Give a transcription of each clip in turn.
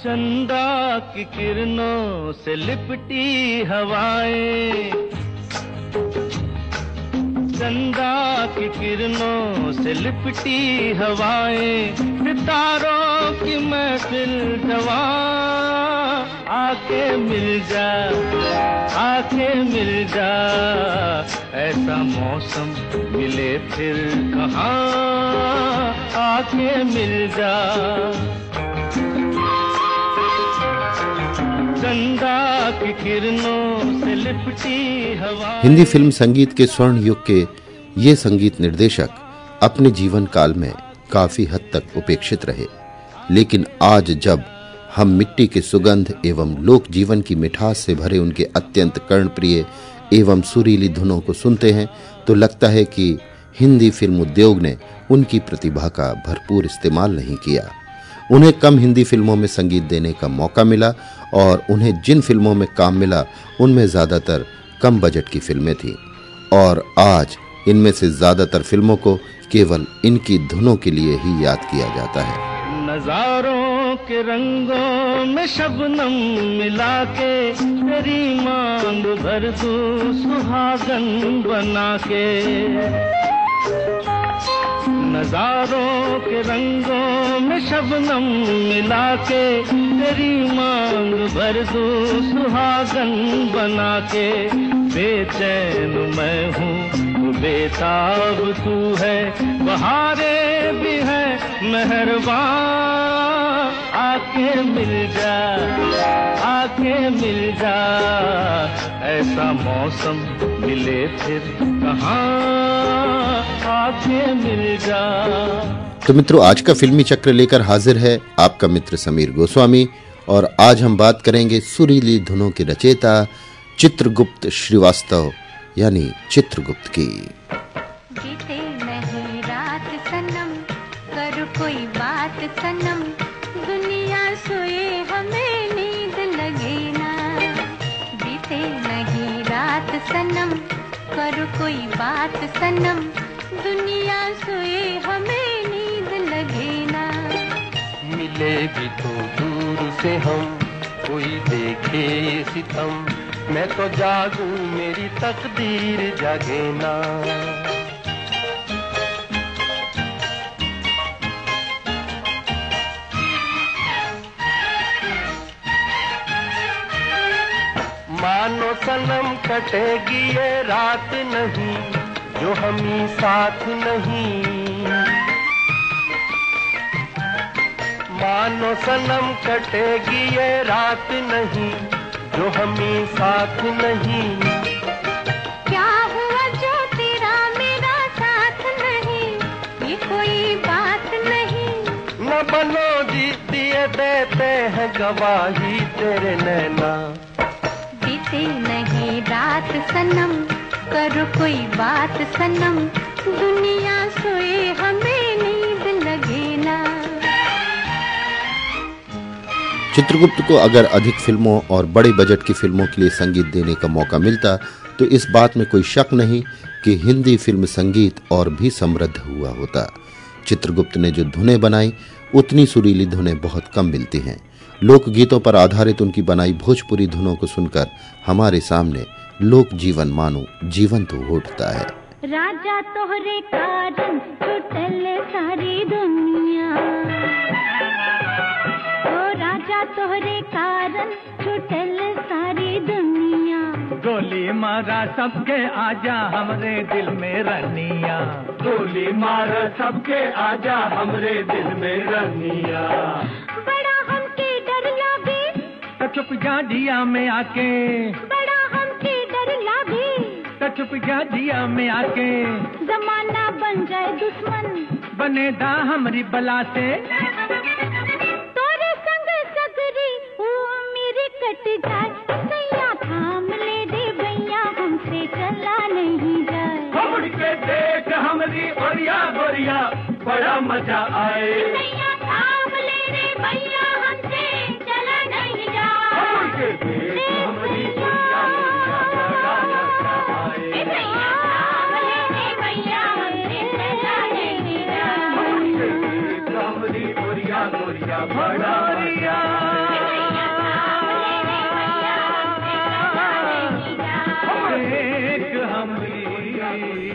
चंदा की किरणों से लिपटी हवाएँ। चंदा की किरणों से लिपटी हवाएँ। सितारों की महफिल जवा। आके मिल जा आके मिल जा, ऐसा मौसम मिले फिर कहाँ? आके मिल जा। हिंदी फ़िल्म संगीत के स्वर्ण युग के ये संगीत निर्देशक अपने जीवन काल में काफ़ी हद तक उपेक्षित रहे। लेकिन आज जब हम मिट्टी के सुगंध एवं लोक जीवन की मिठास से भरे उनके अत्यंत कर्णप्रिय एवं सुरीली धुनों को सुनते हैं तो लगता है कि हिंदी फ़िल्म उद्योग ने उनकी प्रतिभा का भरपूर इस्तेमाल नहीं किया। उन्हें कम हिंदी फ़िल्मों में संगीत देने का मौका मिला और उन्हें जिन फ़िल्मों में काम मिला, उनमें ज़्यादातर कम बजट की फ़िल्में थीं। और आज इनमें से ज़्यादातर फ़िल्मों को केवल इनकी धुनों के लिए ही याद किया जाता है। नजारों के रंगों में शबनम मिला के तेरी मांग भर दूँ सुहागन बना के। नजारों के रंगों में शबनम मिला के, तेरी मांग भर दू सुहागन बना के। बेचैन मैं हूँ बेताब तू है, बहारे भी है मेहरबान। आके मिल जा आके मिल जा। ऐसा मौसम मिले फिर कहाँ? आके मिल जा। तो मित्रों, आज का फिल्मी चक्र लेकर हाजिर है आपका मित्र समीर गोस्वामी और आज हम बात करेंगे सुरीली धुनों के रचेता चित्रगुप्त श्रीवास्तव, यानी चित्रगुप्त की। कोई बात सनम, दुनिया सोए हमें नींद लगे ना। मिले भी तो दूर से हम, कोई देखे सितम। मैं तो जागू, मेरी तकदीर जागे ना। मानो सनम कटेगी ये रात नहीं जो हम ही साथ नहीं। मानो सनम कटेगी ये रात नहीं जो हम ही साथ नहीं। क्या हुआ जो तेरा मेरा साथ नहीं कोई बात नहीं। न बनो जी दिए देते हैं गवाही तेरे नैना। रात सनम करो कोई बात सनम। दुनिया सोए हमें नींद लगे ना। चित्रगुप्त को अगर अधिक फ़िल्मों और बड़े बजट की फ़िल्मों के लिए संगीत देने का मौका मिलता तो इस बात में कोई शक नहीं कि हिंदी फ़िल्म संगीत और भी समृद्ध हुआ होता। चित्रगुप्त ने जो धुनें बनाई, उतनी सुरीली धुनें बहुत कम मिलती हैं। लोकगीतों पर आधारित उनकी बनाई भोजपुरी धुनों को सुनकर हमारे सामने लोक जीवन मानो जीवंत तो उठता है। राजा तोहरे कारण टूटल सारी दुनिया। ओ राजा तोहरे कारण टूटल सारी दुनिया। गोली मारा सबके आजा हमरे दिल में रनिया गोली मारा सबके आजा हमरे दिल में रनिया बड़ा हमके डर लागे तो चुप जा दिया में आके। चुप जा दिया में आके। जमाना बन जाए दुश्मन। बने दा हमरी बला से। तोरे संग सगरी ओ मेरी कट जाए। सैया थाम ले भैया हमसे चला नहीं जाए। हमड़ के देख हमरी ओरिया गोरिया बड़ा मज़ा आए। सैया थाम ले रे भैया हमसे चला नहीं जाए।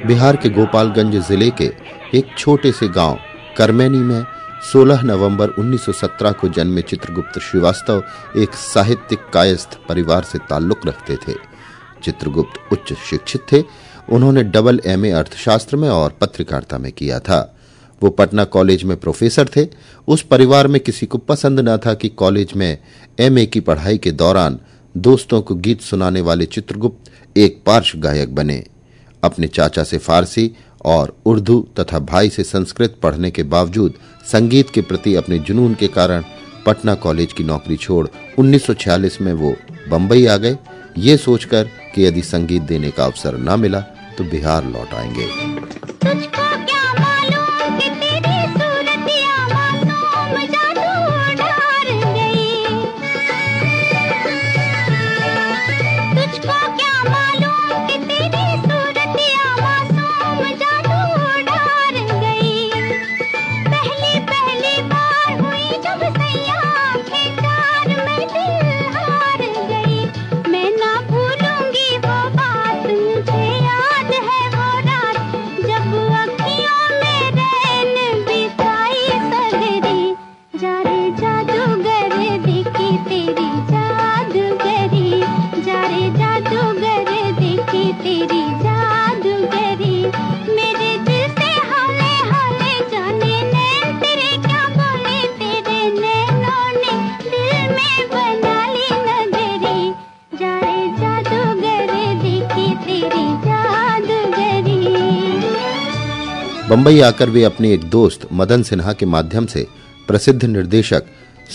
बिहार के गोपालगंज ज़िले के एक छोटे से गाँव, करमैनी में 16 नवंबर 1917 को जन्मे चित्रगुप्त श्रीवास्तव एक साहित्यिक कायस्थ परिवार से ताल्लुक रखते थे। चित्रगुप्त उच्च शिक्षित थे। उन्होंने डबल एमए अर्थशास्त्र में और पत्रकारिता में किया था। वो पटना कॉलेज में प्रोफेसर थे। उस परिवार में किसी को पसंद न था कि कॉलेज में एमए की पढ़ाई के दौरान दोस्तों को गीत सुनाने वाले चित्रगुप्त एक पार्श्व गायक बने। अपने चाचा से फारसी और उर्दू तथा भाई से संस्कृत पढ़ने के बावजूद संगीत के प्रति अपने जुनून के कारण पटना कॉलेज की नौकरी छोड़ 1946 में वो बंबई आ गए। ये सोचकर कि यदि संगीत देने का अवसर न मिला तो बिहार लौट आएँगे। बंबई आकर वे अपने एक दोस्त, मदन सिन्हा के माध्यम से प्रसिद्ध निर्देशक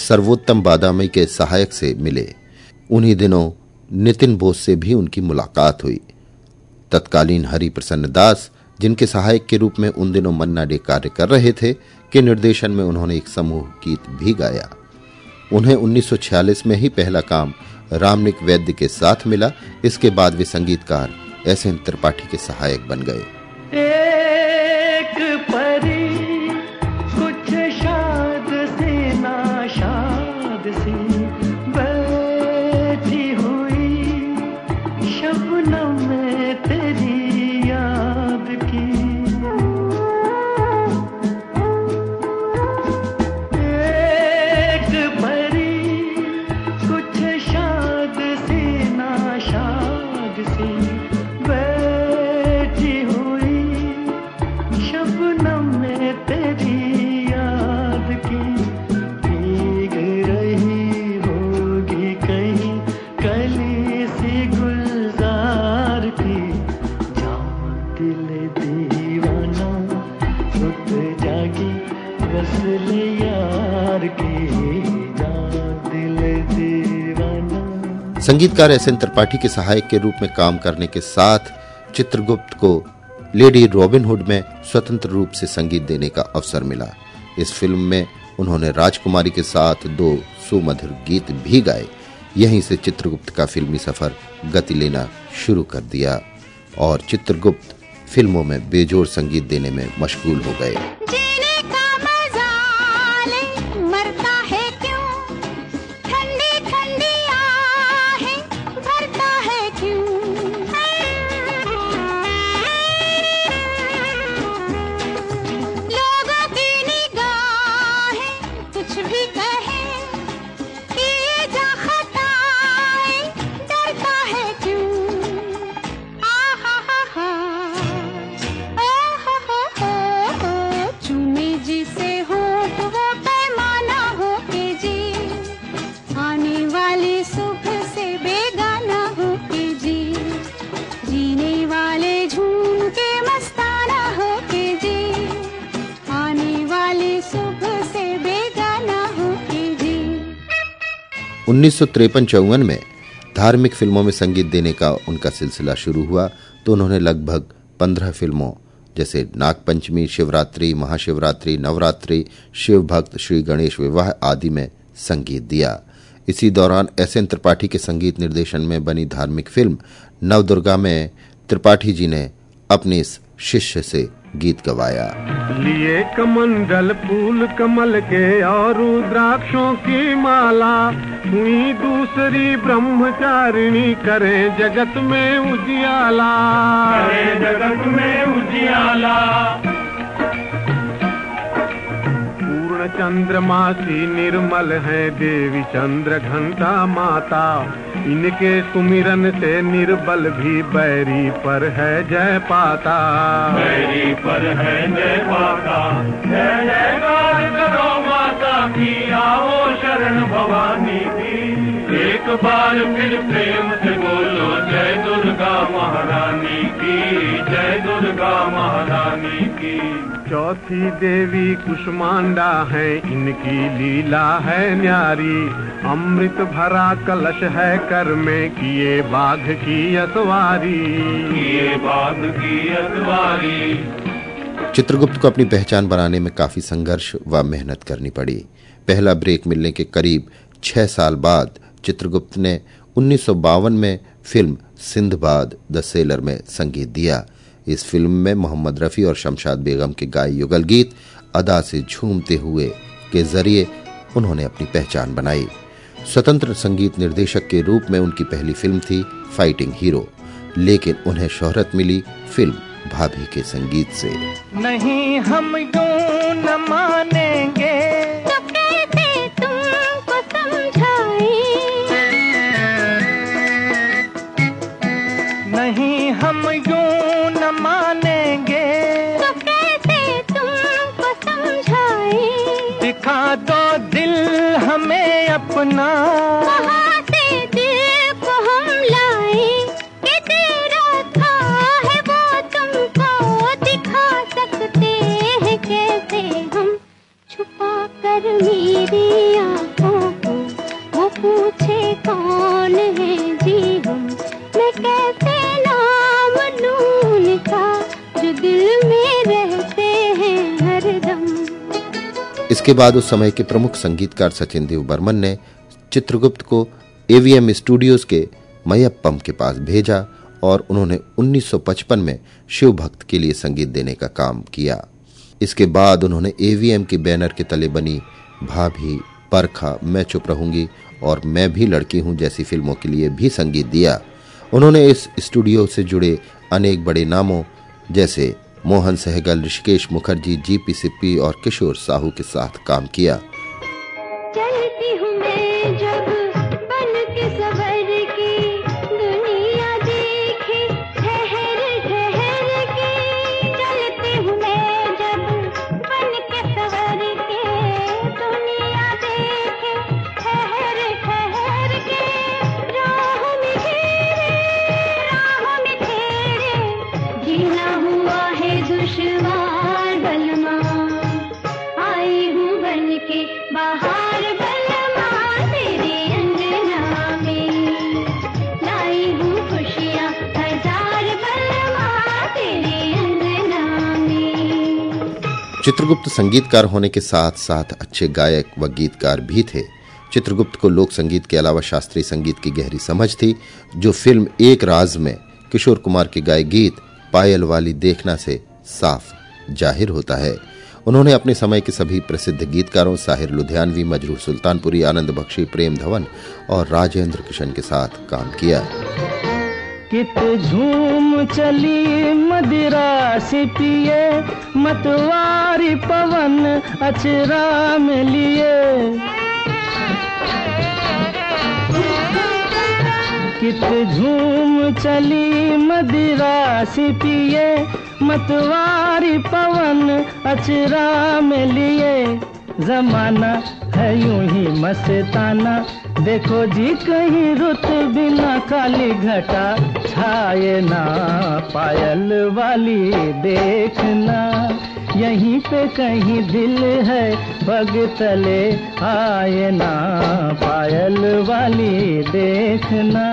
सर्वोत्तम बादामी के सहायक से मिले। उन्हीं दिनों नितिन बोस से भी उनकी मुलाकात हुई। तत्कालीन हरि प्रसन्न दास, जिनके सहायक के रूप में उन दिनों मन्ना डे कार्य कर रहे थे, के निर्देशन में उन्होंने एक समूह गीत भी गाया। उन्हें 1946 में ही पहला काम रामनिक वैद्य के साथ मिला। इसके बाद वे संगीतकार एस एन त्रिपाठी के सहायक बन गए। संगीतकार एस एन त्रिपाठी के सहायक के रूप में काम करने के साथ चित्रगुप्त को लेडी रॉबिनहुड में स्वतंत्र रूप से संगीत देने का अवसर मिला। इस फ़िल्म में उन्होंने राजकुमारी के साथ दो सुमधुर गीत भी गाए। यहीं से चित्रगुप्त का फिल्मी सफ़र गति लेना शुरू कर दिया और चित्रगुप्त फ़िल्मों में बेजोड़ संगीत देने में मशगूल हो गए। उन्नीस सौ तिरपन में धार्मिक फ़िल्मों में संगीत देने का उनका सिलसिला शुरू हुआ तो उन्होंने लगभग पंद्रह फ़िल्मों, जैसे नागपंचमी, शिवरात्रि, महाशिवरात्रि, नवरात्रि शिव भक्त श्री गणेश विवाह आदि में संगीत दिया। इसी दौरान एस एन त्रिपाठी के संगीत निर्देशन में बनी धार्मिक फ़िल्म नवदुर्गा में त्रिपाठी जी ने अपने इस शिष्य से गीत गवाया। लिए कमंडल फूल कमल के और रुद्राक्षों की माला हुई दूसरी ब्रह्मचारिणी करे जगत में उजियाला। करे जगत में उजियाला। चंद्रमासी निर्मल है देवी चंद्र घंटा माता। इनके सुमिरन से निर्बल भी बैरी पर है जय पाता। बैरी पर है जय पाता। जय जयकार करो माता की, आओ शरण भवानी की। एक बार फिर प्रेम से बोलो, जय दुर्गा महारानी की, जय दुर्गा महारानी की चौथी देवी कुष्मांडा है। इनकी लीला है न्यारी। अमृत भरा कलश है कर में किए बाघ की अतवारी। किए बाघ की अतवारी। चित्रगुप्त को अपनी पहचान बनाने में काफ़ी संघर्ष व मेहनत करनी पड़ी। पहला ब्रेक मिलने के करीब छह साल बाद चित्रगुप्त ने उन्नीस सौ बावन में फ़िल्म सिंधबाद द सेलर में संगीत दिया। इस फ़िल्म में मोहम्मद रफी और शमशाद बेगम के गाय युगल गीत अदा से झूमते हुए के ज़रिए उन्होंने अपनी पहचान बनाई। स्वतंत्र संगीत निर्देशक के रूप में उनकी पहली फ़िल्म थी फाइटिंग हीरो लेकिन उन्हें शोहरत मिली फ़िल्म भाभी के संगीत से। नहीं हम यूँ न मानेंगे। दिखा दो दिल हमें अपना इसके बाद उस समय के प्रमुख संगीतकार सचिन देव बर्मन ने चित्रगुप्त को एवीएम स्टूडियोज के मयप्पम के पास भेजा और उन्होंने 1955 में शिव भक्त के लिए संगीत देने का काम किया। इसके बाद उन्होंने एवीएम के बैनर के तले बनी भाभी, परखा, मैं चुप रहूँगी और मैं भी लड़की हूँ जैसी फ़िल्मों के लिए भी संगीत दिया। उन्होंने इस स्टूडियो से जुड़े अनेक बड़े नामों, जैसे मोहन सहगल ऋषिकेश मुखर्जी जीपी सिप्पी और किशोर साहू के साथ काम किया। चलती चित्रगुप्त संगीतकार होने के साथ साथ अच्छे गायक व गीतकार भी थे। चित्रगुप्त को लोक संगीत के अलावा शास्त्रीय संगीत की गहरी समझ थी, जो फ़िल्म एक राज में किशोर कुमार के गाय गीत पायल वाली देखना से साफ़ ज़ाहिर होता है। उन्होंने अपने समय के सभी प्रसिद्ध गीतकारों साहिर लुधियानवी मजरूर सुल्तानपुरी, आनंद बख्शी, प्रेम धवन और राजेंद्र किशन के साथ काम किया। कित झूम चली मदिरा से पिए मतवारी पवन अचरा में लिए कित झूम चली मदिरा से पिए मतवारी पवन अचरा में लिए जमाना है यूँ ही मस्ताना। देखो जी, कहीं रुत बिना काली घटा। छाए ना पायल वाली देखना। यहीं पे कहीं दिल है पग तले। आए ना पायल वाली देखना।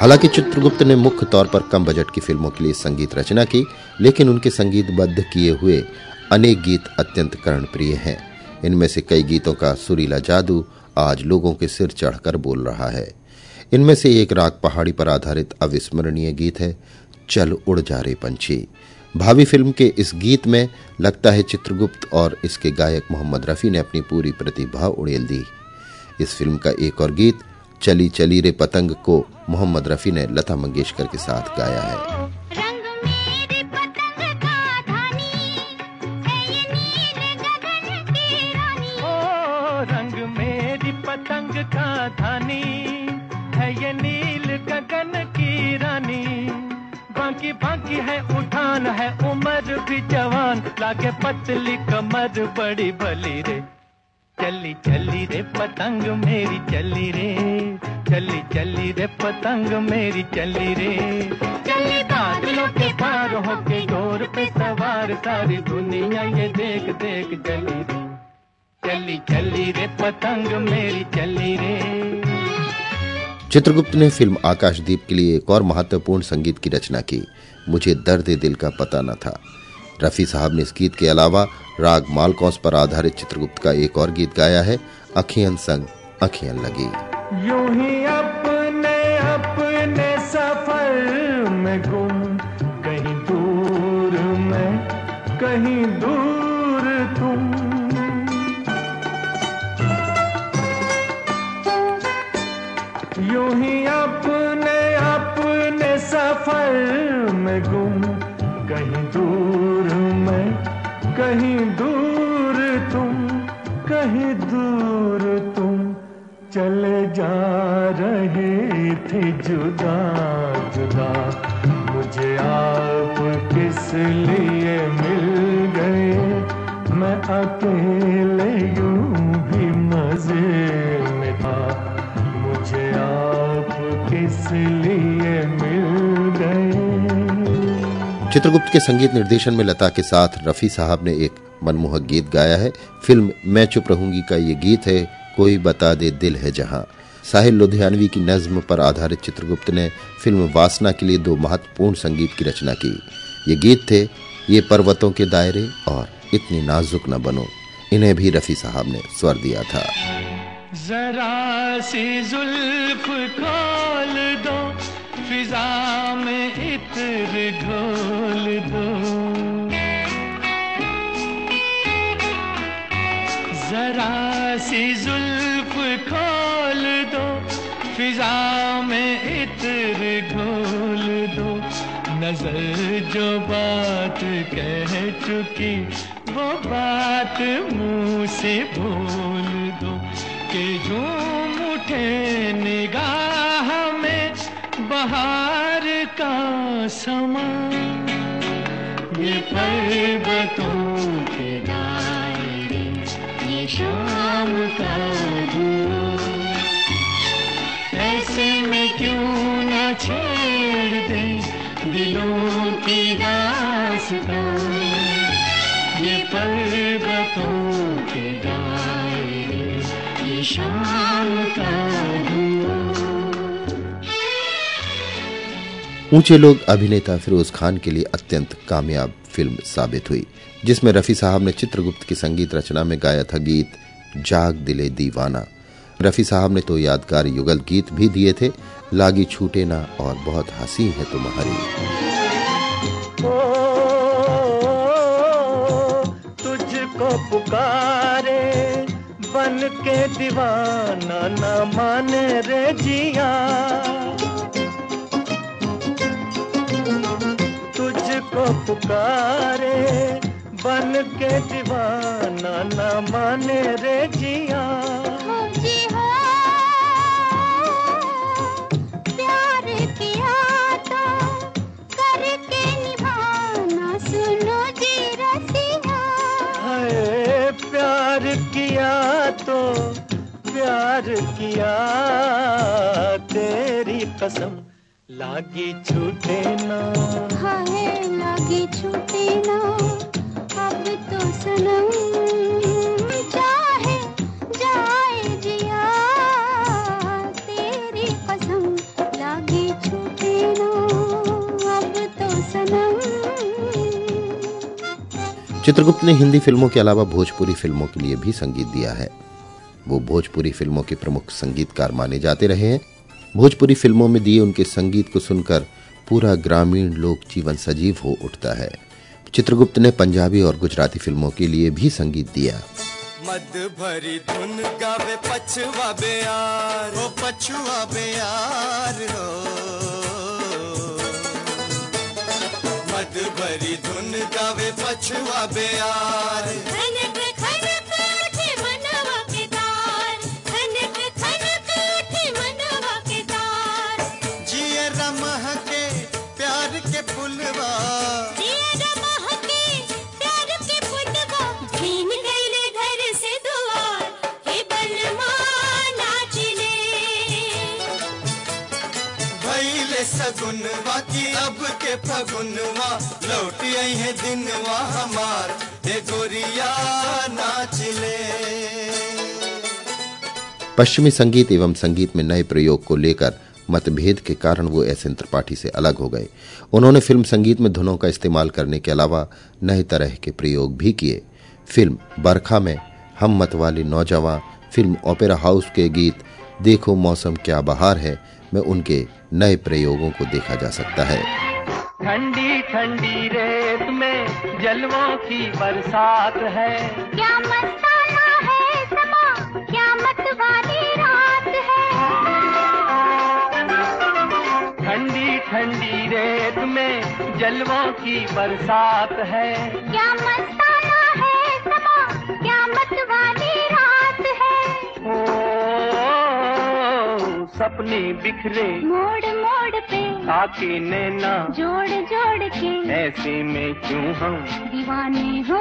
हालाँकि चित्रगुप्त ने मुख्य तौर पर कम बजट की फ़िल्मों के लिए संगीत रचना की, लेकिन उनके संगीतबद्ध किए हुए अनेक गीत अत्यंत कर्णप्रिय हैं। इनमें से कई गीतों का सुरीला जादू आज लोगों के सिर चढ़कर बोल रहा है। इनमें से एक राग पहाड़ी पर आधारित अविस्मरणीय गीत है, चल उड़ जा रे पंछी। भावी फ़िल्म के इस गीत में लगता है चित्रगुप्त और इसके गायक मोहम्मद रफी ने अपनी पूरी प्रतिभा उड़ेल दी। इस फ़िल्म का एक और गीत, चली चली रे पतंग को मोहम्मद रफी ने लता मंगेशकर के साथ गाया है। पतंग का धानी है ये नील गगन की रानी। बाकी बाकी है उठान, है उम्र भी जवान। लागे पतली कमर, बड़ी भली रे। चली चली रे पतंग मेरी, चली रे। चली चली रे पतंग मेरी, चली रे। चली बादलों के पार होके डोर पे सवार, सारी दुनिया ये देख देख, चली रे। चली चली रे पतंग मेरी चली रे। चित्रगुप्त ने फ़िल्म आकाशदीप के लिए एक और महत्वपूर्ण संगीत की रचना की। मुझे दर्द दिल का पता न था। रफी साहब ने इस गीत के अलावा राग मालकौस पर आधारित चित्रगुप्त का एक और गीत गाया है अखियन संग अखियन लगी। यूँ ही अपने अपने सफ़र में गुम कहीं दूर में कहीं दूर दूर मैं, कहीं दूर तुम, कहीं दूर तुम चले जा रहे थे जुदा जुदा। मुझे आप किस लिए मिल गए? मैं अकेले चित्रगुप्त के संगीत निर्देशन में लता के साथ रफी साहब ने एक मनमोहक गीत गाया है। फ़िल्म मैं चुप रहूँगी का ये गीत है, कोई बता दे दिल है जहाँ। साहिल लुधियानवी की नज्म पर आधारित चित्रगुप्त ने फ़िल्म वासना के लिए दो महत्वपूर्ण संगीत की रचना की। ये गीत थे, ये पर्वतों के दायरे और इतनी नाजुक न बनो। इन्हें भी रफी साहब ने स्वर दिया था। जरा सी जुल्फ खोल दो, फिजा में जो बात कह चुकी, वो बात मुँह से भूल दो के झूम उठे निगाह में बहार का समा। ये पर्वतों के दायरे, ये शाम का ऐसे में क्यों की। ये पर्वतों के ये शाम का ऊँचे लोग अभिनेता फिरोज खान के लिए अत्यंत कामयाब फ़िल्म साबित हुई, जिसमें रफी साहब ने चित्रगुप्त की संगीत रचना में गाया था गीत जाग दिले दीवाना। रफी साहब ने तो यादगार युगल गीत भी दिए थे, लागी छूटे ना और बहुत हँसी है तुम्हारी। पुकारे, बन के दीवाना न माने रे जिया। तुझको पुकारे, बन के दीवाना न माने रे जिया। प्यार किया तेरी कसम लागी छूटे ना। हाय लागी छूटे ना। अब तो सनम चाहे जाए जिया। तेरी कसम लागी छूटे ना। अब तो सनम। चित्रगुप्त ने हिंदी फ़िल्मों के अलावा भोजपुरी फ़िल्मों के लिए भी संगीत दिया है। वो भोजपुरी फ़िल्मों के प्रमुख संगीतकार माने जाते रहे हैं। भोजपुरी फ़िल्मों में दिए उनके संगीत को सुनकर पूरा ग्रामीण लोक जीवन सजीव हो उठता है। चित्रगुप्त ने पंजाबी और गुजराती फ़िल्मों के लिए भी संगीत दिया। मद भरी धुन गावे पछुआ बेयार ओ पछुआ बेयार हो। मद भरी धुन गावे पछुआ बेयार। अब के फगुनवा, लौट आई है दिनवा हमार। ए गोरिया, नाच ले। पश्चिमी संगीत एवं संगीत में नए प्रयोग को लेकर मतभेद के कारण वो एस त्रिपाठी से अलग हो गए। उन्होंने फ़िल्म संगीत में धुनों का इस्तेमाल करने के अलावा नए तरह के प्रयोग भी किए। फ़िल्म बरखा में हम मत वाले नौजवान, फ़िल्म ओपेरा हाउस के गीत, देखो मौसम क्या बहार है में उनके नए प्रयोगों को देखा जा सकता है। ठंडी ठंडी रेत में जलवों की बरसात है। क्या मस्ताना है समा क्या मतवाली रात है। ठंडी ठंडी रेत में जलवों की बरसात है। क्या मस्ताना ओ सपने बिखरे मोड़ मोड़ पे आके नैना जोड़ जोड़ के ऐसे में क्यों हम? दीवाने हो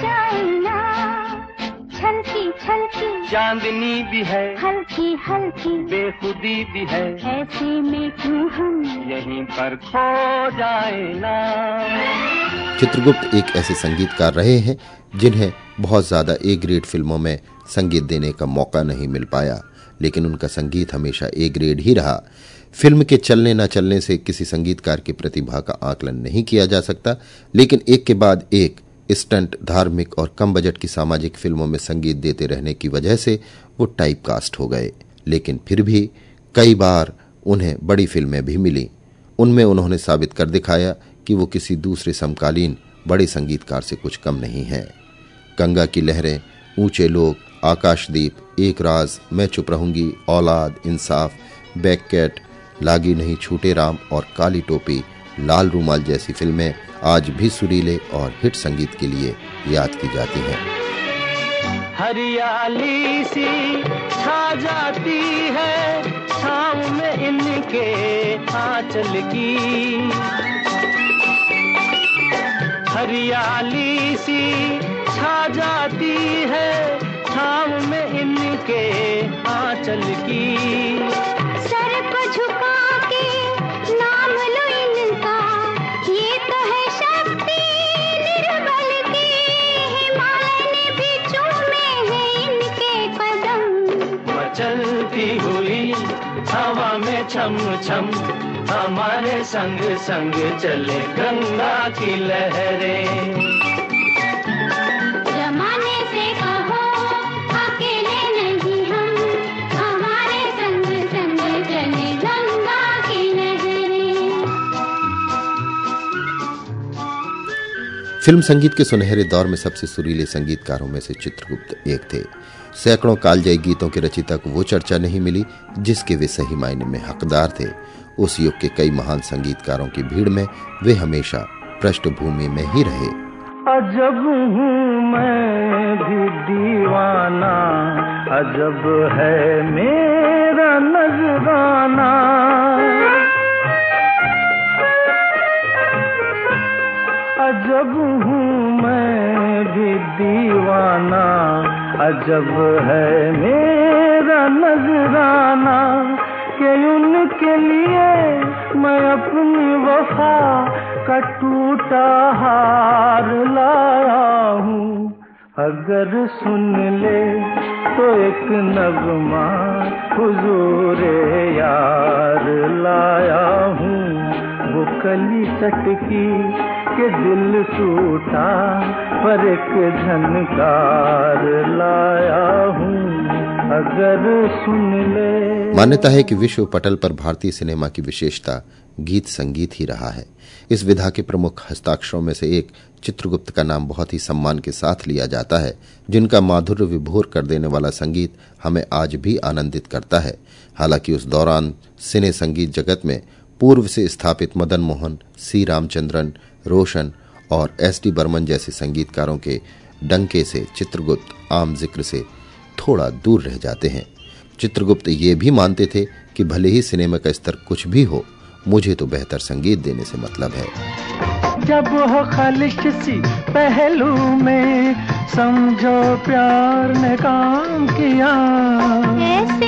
जाए ना। छलकी छलकी। चांदनी भी है हल्की हल्की। बेखुदी भी है। ऐसे में क्यों हम? यहीं पर खो जाए ना। चित्रगुप्त एक ऐसे संगीतकार रहे हैं जिन्हें बहुत ज़्यादा ए ग्रेड फ़िल्मों में संगीत देने का मौका नहीं मिल पाया। लेकिन उनका संगीत हमेशा ए ग्रेड ही रहा। फ़िल्म के चलने न चलने से किसी संगीतकार की प्रतिभा का आकलन नहीं किया जा सकता, लेकिन एक के बाद एक स्टंट धार्मिक और कम बजट की सामाजिक फ़िल्मों में संगीत देते रहने की वजह से वो टाइप कास्ट हो गए। लेकिन फिर भी कई बार उन्हें बड़ी फ़िल्में भी मिली। उनमें उन्होंने साबित कर दिखाया कि वो किसी दूसरे समकालीन बड़े संगीतकार से कुछ कम नहीं है। गंगा की लहरें, ऊँचे लोग, आकाशदीप एक राज मैं चुप रहूँगी, औलाद, इंसाफ, बैककेट, लागी नहीं छूटे राम और काली टोपी, लाल रूमाल जैसी फ़िल्में आज भी सुरीले और हिट संगीत के लिए याद की जाती हैं। हरियाली सी छा जाती है छाँव में इनके आंचल की। हरियाली सी छा जाती है छाँव में इनके आंचल की। सर को झुका के नाम लो इनका। ये तो है शक्ति निर्बल की। हिमालय ने भी चूमे हैं इनके कदम। मचलती हुई हवा में छम छम हमारे संग संग चले गंगा की लहरें। फ़िल्म संगीत के सुनहरे दौर में सबसे सुरीले संगीतकारों में से चित्रगुप्त एक थे। सैकड़ों कालजयी गीतों के रचिता को वो चर्चा नहीं मिली, जिसके वे सही मायने में हकदार थे। उस युग के कई महान संगीतकारों की भीड़ में वे हमेशा पृष्ठभूमि में ही रहे। अजब हूँ मैं भी दीवाना, अजब है मेरा नजराना। अजब हूँ मैं भी दीवाना। अजब है मेरा नजराना कि उनके लिए मैं अपनी वफा का टूटा हार लाया हूँ। अगर सुन ले तो एक नगमा हुजूर यार लाया हूँ। वो कली चटकी के दिल टूटा पर एक झनकार लाया हूँ। अगर सुन ले। मान्यता है कि विश्व पटल पर भारतीय सिनेमा की विशेषता गीत संगीत ही रहा है। इस विधा के प्रमुख हस्ताक्षरों में से एक चित्रगुप्त का नाम बहुत ही सम्मान के साथ लिया जाता है, जिनका माधुर्य विभोर कर देने वाला संगीत हमें आज भी आनंदित करता है। हालाँकि उस दौरान सिने संगीत जगत में पूर्व से स्थापित मदन मोहन सी रामचंद्रन रोशन और एस डी बर्मन जैसे संगीतकारों के डंके से चित्रगुप्त आम ज़िक्र से थोड़ा दूर रह जाते हैं। चित्रगुप्त ये भी मानते थे कि भले ही सिनेमा का स्तर कुछ भी हो मुझे तो बेहतर संगीत देने से मतलब है। जब हो खालिश सी पहलू में समझो प्यार ने काम किया। ऐसे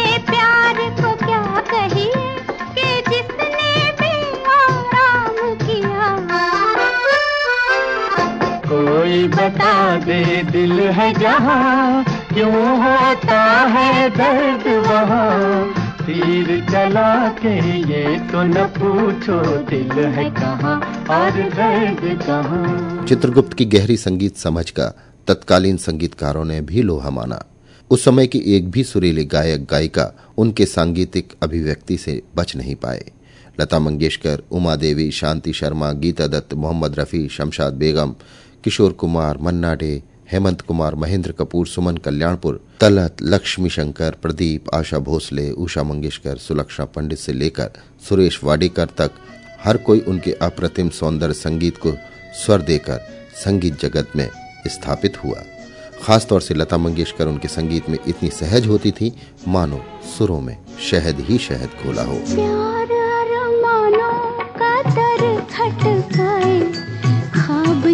कोई बता दे दिल है जहाँ, क्यों होता है दर्द वहाँ? तीर चला के ये तो न पूछो दिल है कहाँ और दर्द कहाँ। चित्रगुप्त की गहरी संगीत समझ का तत्कालीन संगीतकारों ने भी लोहा माना। उस समय की एक भी सुरीली गायक गायिका उनके सांगीतिक अभिव्यक्ति से बच नहीं पाए। लता मंगेशकर, उमा देवी, शांति शर्मा, गीता दत्त, मोहम्मद रफी, शमशाद बेगम किशोर कुमार, मन्ना डे, हेमंत कुमार, महेंद्र कपूर, सुमन कल्याणपुर, तलत, लक्ष्मी शंकर, प्रदीप, आशा भोसले, उषा मंगेशकर सुलक्षणा पंडित से लेकर सुरेश वाडेकर तक हर कोई उनके अप्रतिम सौंदर्य संगीत को स्वर देकर संगीत जगत में स्थापित हुआ। खासतौर से लता मंगेशकर उनके संगीत में इतनी सहज होती थी, मानो सुरों में शहद ही शहद घोला हो। प्यार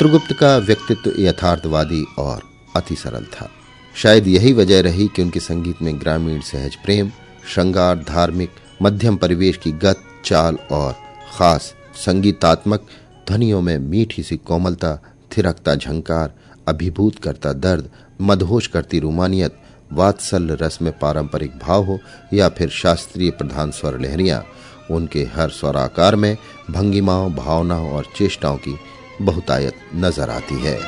चित्रगुप्त का व्यक्तित्व यथार्थवादी और अति सरल था। शायद यही वजह रही कि उनके संगीत में ग्रामीण सहज प्रेम, श्रृंगार, धार्मिक, मध्यम परिवेश की गत, चाल और खास संगीतात्मक ध्वनियों में मीठी सी कोमलता, थिरकता झंकार, अभिभूत करता दर्द, मदहोश करती रूमानियत, वात्सल्य रस में पारंपरिक भाव हो या फिर शास्त्रीय प्रधान स्वर लहरियाँ, उनके हर स्वराकार में भंगिमाओं, भावनाओं और चेष्टाओं की बहुतायत नज़र आती है।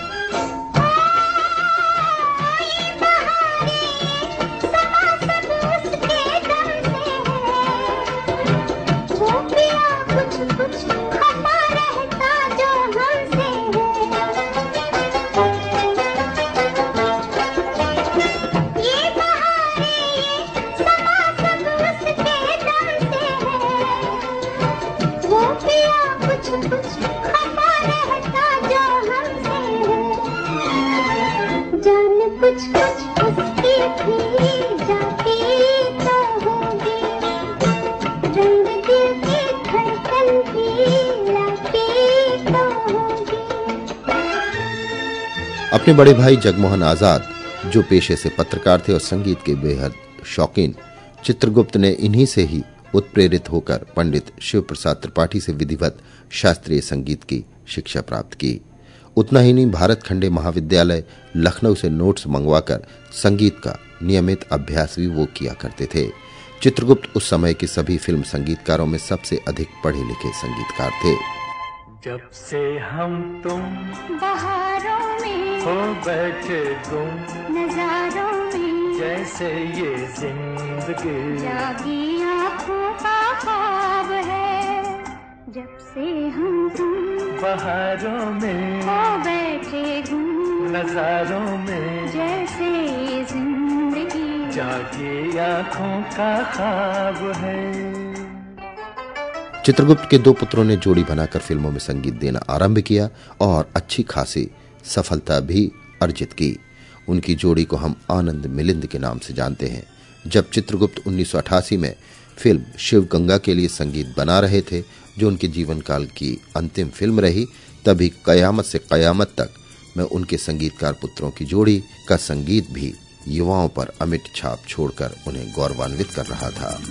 अपने बड़े भाई जगमोहन आज़ाद जो पेशे से पत्रकार थे और संगीत के बेहद शौकीन चित्रगुप्त ने इन्हीं से ही उत्प्रेरित होकर पंडित शिव प्रसाद त्रिपाठी से विधिवत शास्त्रीय संगीत की शिक्षा प्राप्त की। उतना ही नहीं भारत खंडे महाविद्यालय लखनऊ से नोट्स मंगवाकर संगीत का नियमित अभ्यास भी वो किया करते थे। चित्रगुप्त उस समय के सभी फ़िल्म संगीतकारों में सबसे अधिक पढ़े लिखे संगीतकार थे। जब से हम तुम बहारों हो बैठे गुम नजारों में जैसे ये ज़िंदगी। जागी आँखों का ख्वाब है। जब से हम तुम बहारों में। हो बैठे गुम नजारों में। जैसे ये ज़िंदगी। जागी आँखों का ख्वाब है। चित्रगुप्त के दो पुत्रों ने जोड़ी बनाकर फ़िल्मों में संगीत देना आरंभ किया और अच्छी खासी सफलता भी अर्जित की। उनकी जोड़ी को हम आनंद मिलिंद के नाम से जानते हैं। जब चित्रगुप्त 1988 में फ़िल्म शिव गंगा के लिए संगीत बना रहे थे, जो उनके जीवन काल की अंतिम फ़िल्म रही, तभी कयामत से कयामत तक में उनके संगीतकार पुत्रों की जोड़ी का संगीत भी युवाओं पर अमिट छाप छोड़कर उन्हें गौरवान्वित कर रहा था।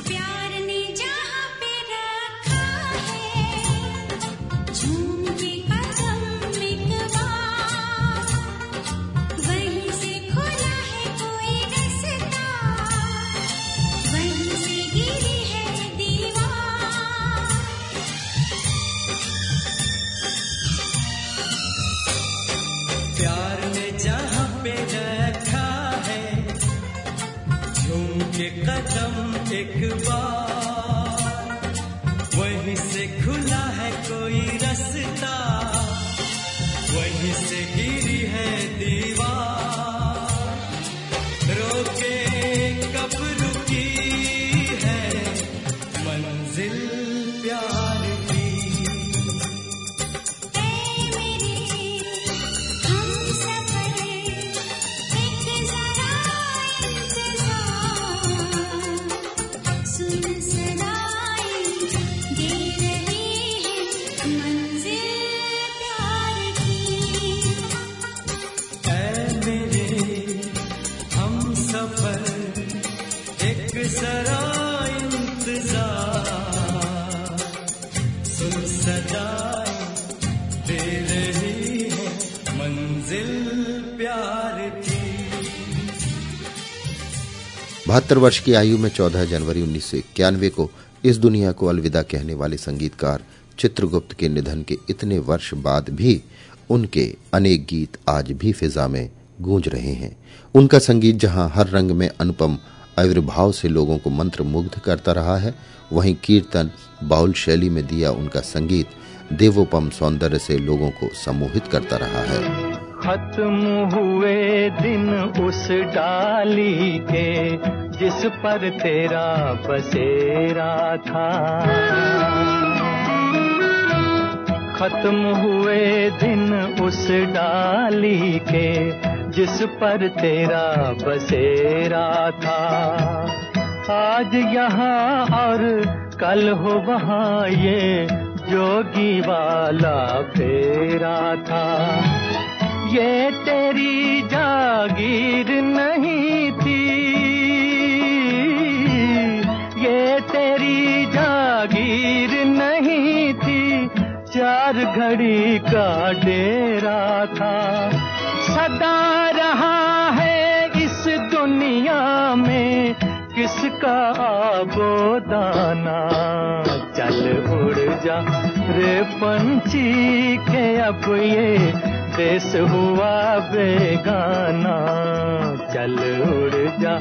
कदम एक बार। वहीं से खुला है कोई रास्ता। वहीं से गिरी है दीवार। बहत्तर वर्ष की आयु में 14 जनवरी उन्नीस सौ इक्यानवे को इस दुनिया को अलविदा कहने वाले संगीतकार चित्रगुप्त के निधन के इतने वर्ष बाद भी उनके अनेक गीत आज भी फिजा में गूंज रहे हैं। उनका संगीत जहाँ हर रंग में अनुपम आविर्भाव से लोगों को मंत्र मुग्ध करता रहा है, वहीं कीर्तन बाउल शैली में दिया उनका संगीत देवोपम सौंदर्य से लोगों को सम्मोहित करता रहा है। खत्म हुए दिन उस डाली के, जिस पर तेरा बसेरा था। खत्म हुए दिन उस डाली के, जिस पर तेरा बसेरा था। आज यहाँ और कल हो वहाँ ये जोगी वाला फेरा था। ये तेरी जागीर नहीं थी। ये तेरी जागीर नहीं थी। चार घड़ी का डेरा था। किसका आबोदाना चल उड़ जा रे पंछी के अब ये देश हुआ बेगाना। चल उड़ जा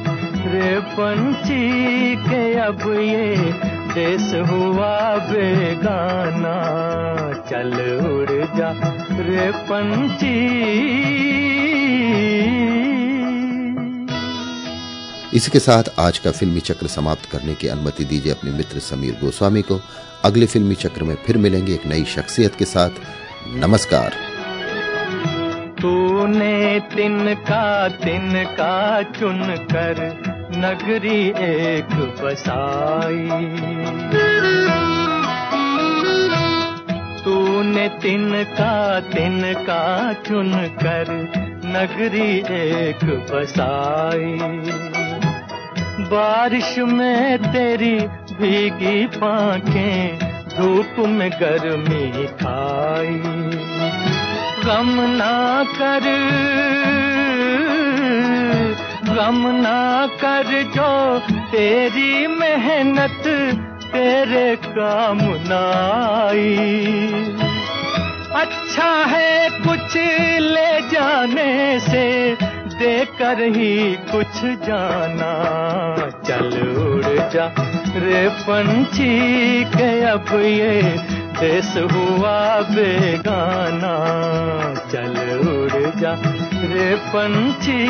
रे पंछी के अब ये देश हुआ बेगाना। चल उड़ जा रे पंछी। इसी के साथ आज का फिल्मी चक्र समाप्त करने की अनुमति दीजिए अपने मित्र समीर गोस्वामी को। अगले फिल्मी चक्र में फिर मिलेंगे एक नई शख्सियत के साथ। नमस्कार। तूने तिन का तिन का चुन कर नगरी एक बसाई। तूने तिन का तिन का चुन कर नगरी एक बसाई। बारिश में तेरी भीगी पांखें धूप में गर्मी खाई। गम ना कर, गम ना कर जो तेरी मेहनत तेरे काम ना आई अच्छा है कुछ ले जाने से देकर ही कुछ जाना। चल उड़ जा रे पंछी के अब ये देश हुआ बेगाना। चल उड़ जा रे पंछी।